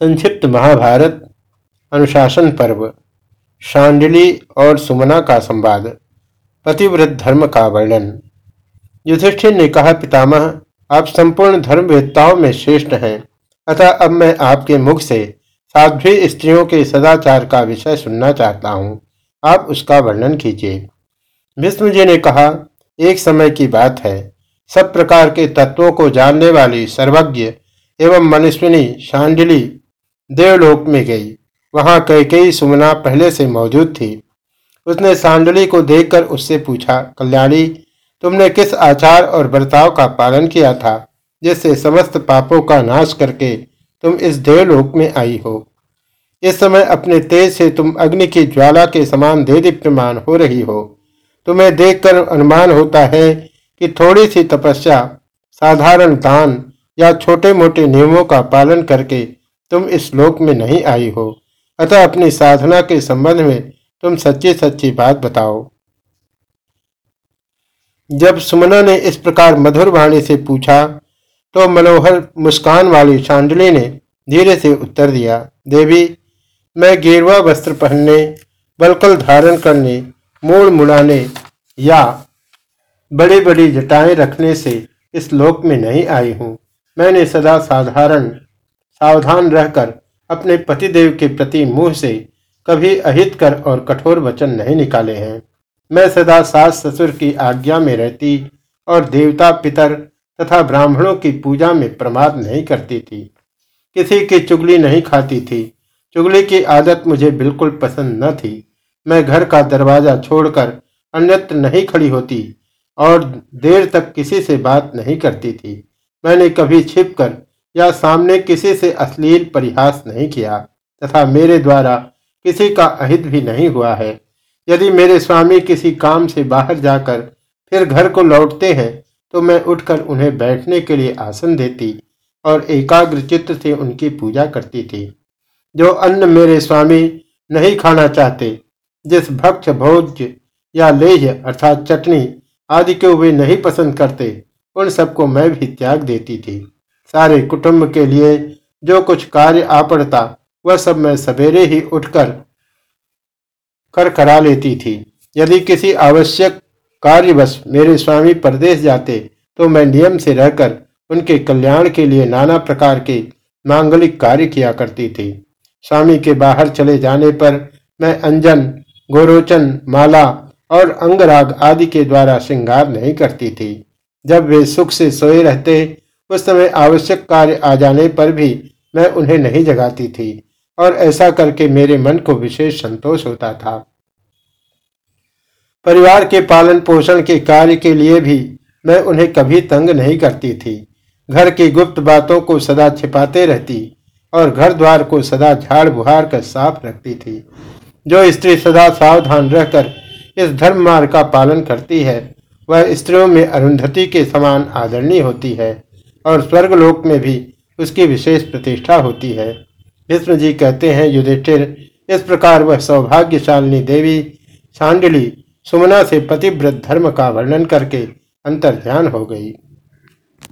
संक्षिप्त महाभारत, अनुशासन पर्व, शांडिली और सुमना का संवाद, पतिव्रत धर्म का वर्णन। युधिष्ठिर ने कहा, पितामह, आप संपूर्ण धर्मवेदताओं में श्रेष्ठ हैं, अतः अब मैं आपके मुख से साध्वी स्त्रियों के सदाचार का विषय सुनना चाहता हूँ। आप उसका वर्णन कीजिए। विष्णु जी ने कहा, एक समय की बात है। सब प्रकार के तत्वों को जानने वाली सर्वज्ञ एवं मनुष्विनी शांडिली देवलोक में गई। वहाँ कई कई सुमना पहले से मौजूद थी। उसने सांडली को देखकर उससे पूछा, कल्याणी, तुमने किस आचार और बर्ताव का पालन किया था, जिससे समस्त पापों का नाश करके तुम इस देवलोक में आई हो? इस समय अपने तेज से तुम अग्नि की ज्वाला के समान दे दीप्यमान हो रही हो। तुम्हें देखकर अनुमान होता है कि थोड़ी सी तपस्या, साधारण दान या छोटे मोटे नियमों का पालन करके तुम इस लोक में नहीं आई हो। अतः अपनी साधना के संबंध में तुम सच्ची सच्ची बात बताओ। जब सुमना ने इस प्रकार मधुर वाणी से पूछा तो मनोहर मुस्कान वाली चांदली ने धीरे से उत्तर दिया, देवी, मैं गेरुआ वस्त्र पहनने, बलकल धारण करने, मूड मुड़ाने या बड़ी बड़ी जटाएँ रखने से इस लोक में नहीं आई हूँ। मैंने सदा साधारण सावधान रहकर अपने पतिदेव के प्रति मुँह से कभी अहित कर और कठोर वचन नहीं निकाले हैं। मैं सदा सास ससुर की आज्ञा में रहती और देवता पितर तथा ब्राह्मणों की पूजा में प्रमाद नहीं करती थी। किसी की चुगली नहीं खाती थी। चुगली की आदत मुझे बिल्कुल पसंद न थी। मैं घर का दरवाज़ा छोड़कर अन्यत्र नहीं खड़ी होती और देर तक किसी से बात नहीं करती थी। मैंने कभी छिपकर या सामने किसी से अश्लील परिहास नहीं किया तथा मेरे द्वारा किसी का अहित भी नहीं हुआ है। यदि मेरे स्वामी किसी काम से बाहर जाकर फिर घर को लौटते हैं तो मैं उठकर उन्हें बैठने के लिए आसन देती और एकाग्र चित्त से उनकी पूजा करती थी। जो अन्न मेरे स्वामी नहीं खाना चाहते, जिस भक्ष भोज्य या लेह अर्थात चटनी आदि को वे नहीं पसंद करते, उन सबको मैं भी त्याग देती थी। सारे कुटुंब के लिए जो कुछ कार्य आ पड़ता, वह सब मैं सवेरे ही उठकर कर करा लेती थी। यदि किसी आवश्यक कार्यवश मेरे स्वामी परदेश जाते तो मैं नियम से रहकर उनके कल्याण के लिए नाना प्रकार के मांगलिक कार्य किया करती थी। स्वामी के बाहर चले जाने पर मैं अंजन, गोरोचन, माला और अंगराग आदि के द्वारा श्रृंगार नहीं करती थी। जब वे सुख से सोए रहते उस समय आवश्यक कार्य आ जाने पर भी मैं उन्हें नहीं जगाती थी, और ऐसा करके मेरे मन को विशेष संतोष होता था। परिवार के पालन पोषण के कार्य के लिए भी मैं उन्हें कभी तंग नहीं करती थी। घर की गुप्त बातों को सदा छिपाते रहती और घर द्वार को सदा झाड़ बुहार कर साफ़ रखती थी। जो स्त्री सदा सावधान रहकर इस धर्म मार्ग का पालन करती है, वह स्त्रियों में अरुंधति के समान आदरणीय होती है। और स्वर्गलोक में भी उसकी विशेष प्रतिष्ठा होती है। विष्णु जी कहते हैं, युधिष्ठिर, इस प्रकार वह सौभाग्यशालिनी देवी सांडली सुमना से पतिव्रत धर्म का वर्णन करके अंतर्ध्यान हो गई।